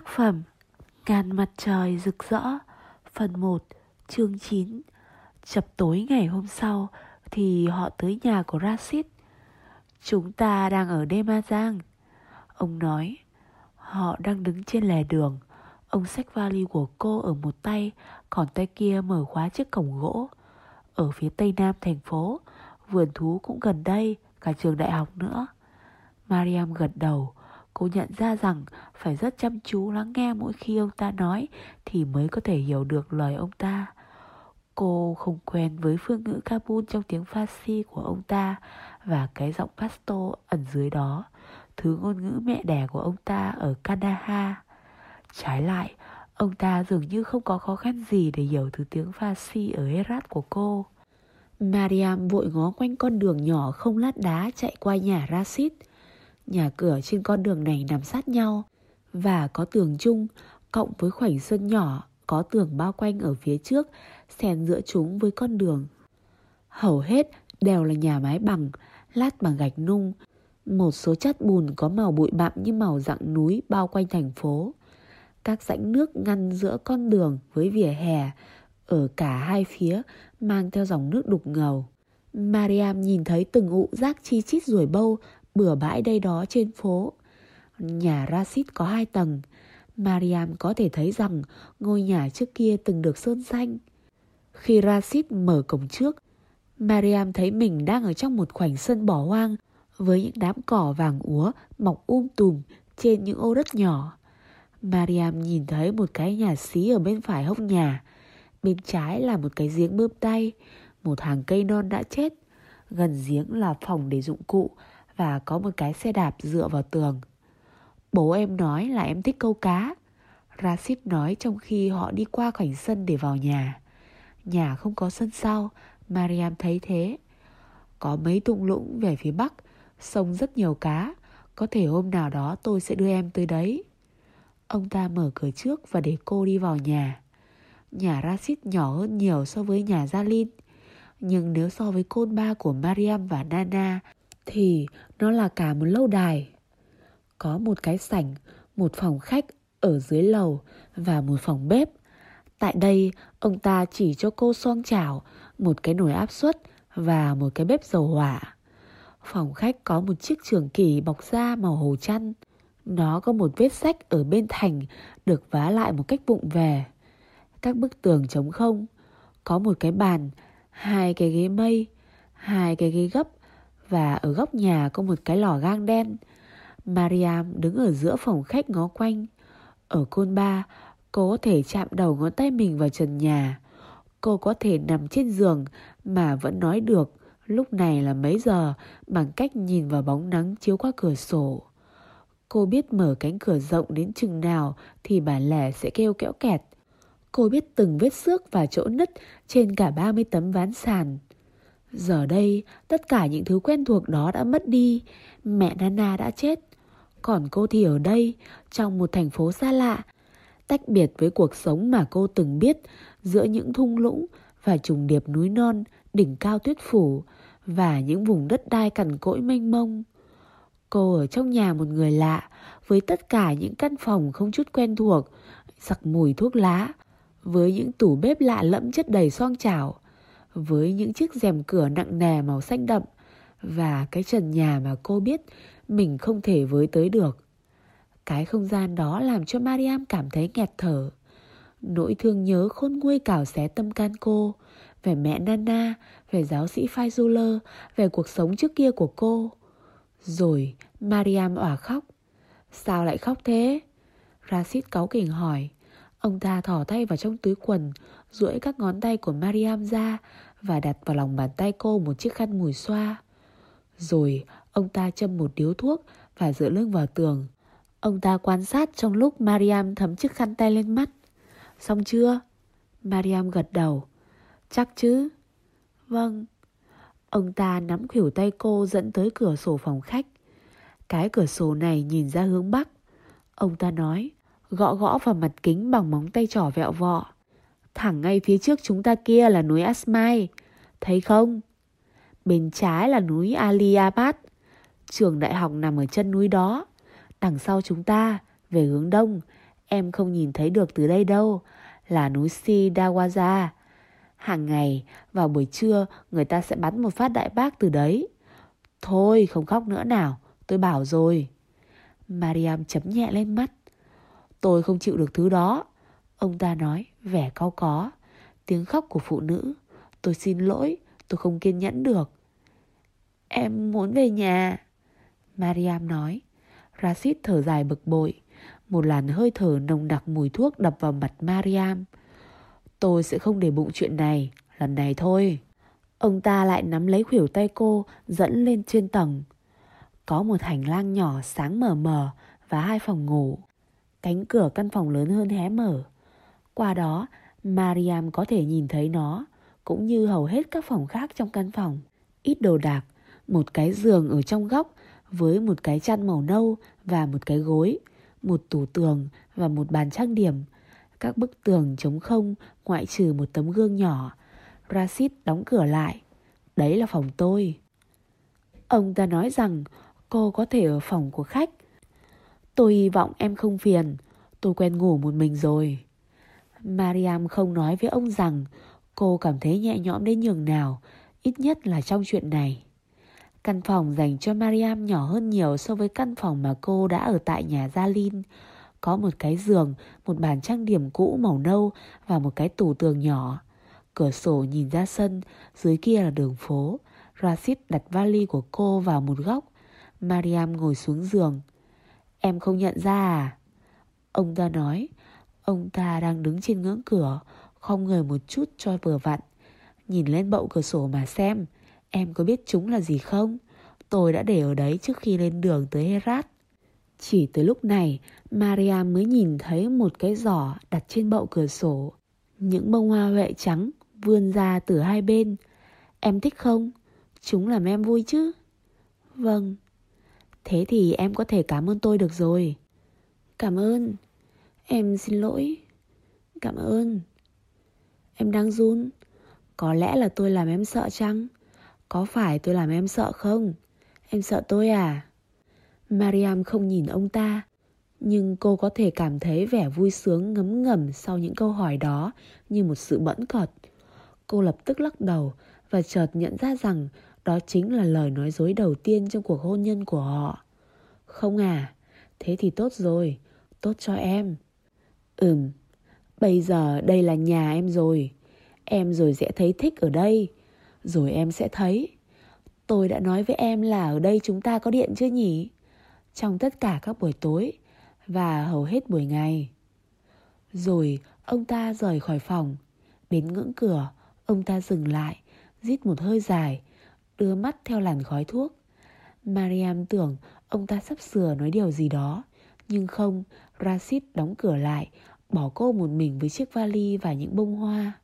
Tác phẩm Ngàn mặt trời rực rỡ, Phần 1 chương 9 Chập tối ngày hôm sau Thì họ tới nhà của Rashid. Chúng ta đang ở Demazang. Ông nói, Họ đang đứng trên lề đường. Ông xách vali của cô ở một tay, Còn tay kia mở khóa chiếc cổng gỗ. Ở phía tây nam thành phố, Vườn thú cũng gần đây, Cả trường đại học nữa. Mariam gật đầu. Cô nhận ra rằng phải rất chăm chú lắng nghe mỗi khi ông ta nói thì mới có thể hiểu được lời ông ta. Cô không quen với phương ngữ Kabul trong tiếng Farsi của ông ta và cái giọng Pasto ẩn dưới đó, thứ ngôn ngữ mẹ đẻ của ông ta ở Kandahar. Trái lại, ông ta dường như không có khó khăn gì để hiểu thứ tiếng Farsi ở Herat của cô. Mariam vội ngó quanh con đường nhỏ không lát đá chạy qua nhà Rashid. Nhà cửa trên con đường này nằm sát nhau và có tường chung cộng với khoảnh sân nhỏ có tường bao quanh ở phía trước xen giữa chúng với con đường. Hầu hết đều là nhà mái bằng, lát bằng gạch nung. Một số chất bùn có màu bụi bặm như màu dạng núi bao quanh thành phố. Các rãnh nước ngăn giữa con đường với vỉa hè ở cả hai phía mang theo dòng nước đục ngầu. Mariam nhìn thấy từng ụ rác chi chít ruồi bâu bừa bãi đây đó trên phố. Nhà Rashid có hai tầng. Mariam có thể thấy rằng ngôi nhà trước kia từng được sơn xanh. Khi Rashid mở cổng trước, Mariam thấy mình đang ở trong một khoảnh sân bỏ hoang với những đám cỏ vàng úa mọc um tùm trên những ô đất nhỏ. Mariam nhìn thấy một cái nhà xí ở bên phải hông nhà. Bên trái là một cái giếng bơm tay, một hàng cây non đã chết. Gần giếng là phòng để dụng cụ và có một cái xe đạp dựa vào tường. Bố em nói là em thích câu cá. Rashid nói trong khi họ đi qua khoảnh sân để vào nhà. Nhà không có sân sau, Mariam thấy thế. Có mấy thung lũng về phía bắc, sông rất nhiều cá. Có thể hôm nào đó tôi sẽ đưa em tới đấy. Ông ta mở cửa trước và để cô đi vào nhà. Nhà Rashid nhỏ hơn nhiều so với nhà Jalin. Nhưng nếu so với côn ba của Mariam và Nana thì nó là cả một lâu đài. Có một cái sảnh, một phòng khách ở dưới lầu và một phòng bếp. Tại đây, ông ta chỉ cho cô xoong chảo, một cái nồi áp suất và một cái bếp dầu hỏa. Phòng khách có một chiếc trường kỳ bọc da màu hồ chăn. Nó có một vết sách ở bên thành được vá lại một cách vụng về. Các bức tường trống không. Có một cái bàn, hai cái ghế mây, hai cái ghế gấp và ở góc nhà có một cái lò gang đen. Mariam đứng ở giữa phòng khách ngó quanh. Ở côn ba, cô có thể chạm đầu ngón tay mình vào trần nhà. Cô có thể nằm trên giường mà vẫn nói được lúc này là mấy giờ bằng cách nhìn vào bóng nắng chiếu qua cửa sổ. Cô biết mở cánh cửa rộng đến chừng nào thì bà lẻ sẽ kêu kẽo kẹt. Cô biết từng vết xước và chỗ nứt trên cả 30 tấm ván sàn. Giờ đây, tất cả những thứ quen thuộc đó đã mất đi. Mẹ Nana đã chết. Còn cô thì ở đây, trong một thành phố xa lạ, tách biệt với cuộc sống mà cô từng biết giữa những thung lũng và trùng điệp núi non, đỉnh cao tuyết phủ và những vùng đất đai cằn cỗi mênh mông. Cô ở trong nhà một người lạ với tất cả những căn phòng không chút quen thuộc, sặc mùi thuốc lá, với những tủ bếp lạ lẫm chất đầy xoong chảo với những chiếc rèm cửa nặng nề màu xanh đậm và cái trần nhà mà cô biết mình không thể với tới được. Cái không gian đó làm cho Mariam cảm thấy nghẹt thở. Nỗi thương nhớ khôn nguôi cào xé tâm can cô về mẹ Nana, về giáo sĩ Faizuller, về cuộc sống trước kia của cô. Rồi Mariam òa khóc. Sao lại khóc thế? Rashid cáu kỉnh hỏi. Ông ta thỏ tay vào trong túi quần, duỗi các ngón tay của Mariam ra và đặt vào lòng bàn tay cô một chiếc khăn mùi xoa. Rồi ông ta châm một điếu thuốc và dựa lưng vào tường. Ông ta quan sát trong lúc Mariam thấm chiếc khăn tay lên mắt. Xong chưa? Mariam gật đầu. Chắc chứ? Vâng. Ông ta nắm khỉu tay cô dẫn tới cửa sổ phòng khách. Cái cửa sổ này nhìn ra hướng bắc. Ông ta nói, gõ gõ vào mặt kính bằng móng tay trỏ vẹo vọ. Thẳng ngay phía trước chúng ta kia là núi Asmai. Thấy không? Bên trái là núi Aliabad. Trường đại học nằm ở chân núi đó. Đằng sau chúng ta, về hướng đông, em không nhìn thấy được từ đây đâu, là núi Sidawaza. Hàng ngày, vào buổi trưa, người ta sẽ bắn một phát đại bác từ đấy. Thôi, không khóc nữa nào, tôi bảo rồi. Mariam chấm nhẹ lên mắt. Tôi không chịu được thứ đó. Ông ta nói, vẻ cao có. Tiếng khóc của phụ nữ. Tôi xin lỗi, tôi không kiên nhẫn được. Em muốn về nhà. Mariam nói. Rashid thở dài bực bội. Một làn hơi thở nồng đặc mùi thuốc đập vào mặt Mariam. Tôi sẽ không để bụng chuyện này, lần này thôi. Ông ta lại nắm lấy khuỷu tay cô, dẫn lên trên tầng. Có một hành lang nhỏ sáng mờ mờ và hai phòng ngủ. Cánh cửa căn phòng lớn hơn hé mở. Qua đó, Mariam có thể nhìn thấy nó, cũng như hầu hết các phòng khác trong căn phòng. Ít đồ đạc, một cái giường ở trong góc với một cái chăn màu nâu và một cái gối, một tủ tường và một bàn trang điểm. Các bức tường trống không ngoại trừ một tấm gương nhỏ. Rashid đóng cửa lại. Đấy là phòng tôi. Ông ta nói rằng cô có thể ở phòng của khách. Tôi hy vọng em không phiền. Tôi quen ngủ một mình rồi. Mariam không nói với ông rằng cô cảm thấy nhẹ nhõm đến nhường nào, ít nhất là trong chuyện này. Căn phòng dành cho Mariam nhỏ hơn nhiều so với căn phòng mà cô đã ở tại nhà Gia Linh. Có một cái giường, một bàn trang điểm cũ màu nâu và một cái tủ tường nhỏ. Cửa sổ nhìn ra sân, dưới kia là đường phố. Rashid đặt vali của cô vào một góc. Mariam ngồi xuống giường. Em không nhận ra à? Ông ta nói. Ông ta đang đứng trên ngưỡng cửa, không người một chút cho vừa vặn. Nhìn lên bậu cửa sổ mà xem. Em có biết chúng là gì không? Tôi đã để ở đấy trước khi lên đường tới Herat. Chỉ tới lúc này, Maria mới nhìn thấy một cái giỏ đặt trên bậu cửa sổ. Những bông hoa huệ trắng vươn ra từ hai bên. Em thích không? Chúng làm em vui chứ? Vâng. Thế thì em có thể cảm ơn tôi được rồi. Cảm ơn. Em xin lỗi. Cảm ơn. Em đang run. Có lẽ là tôi làm em sợ chăng? Có phải tôi làm em sợ không? Em sợ tôi à? Mariam không nhìn ông ta, nhưng cô có thể cảm thấy vẻ vui sướng ngấm ngầm sau những câu hỏi đó như một sự bẫn cợt. Cô lập tức lắc đầu và chợt nhận ra rằng đó chính là lời nói dối đầu tiên trong cuộc hôn nhân của họ. Không à, thế thì tốt rồi, tốt cho em. Ừm, bây giờ đây là nhà em rồi. Em rồi sẽ thấy thích ở đây. Rồi em sẽ thấy. Tôi đã nói với em là ở đây chúng ta có điện chưa nhỉ? Trong tất cả các buổi tối và hầu hết buổi ngày. Rồi ông ta rời khỏi phòng. Đến ngưỡng cửa, ông ta dừng lại, rít một hơi dài, đưa mắt theo làn khói thuốc. Mariam tưởng ông ta sắp sửa nói điều gì đó. Nhưng không, Rashid đóng cửa lại, bỏ cô một mình với chiếc vali và những bông hoa.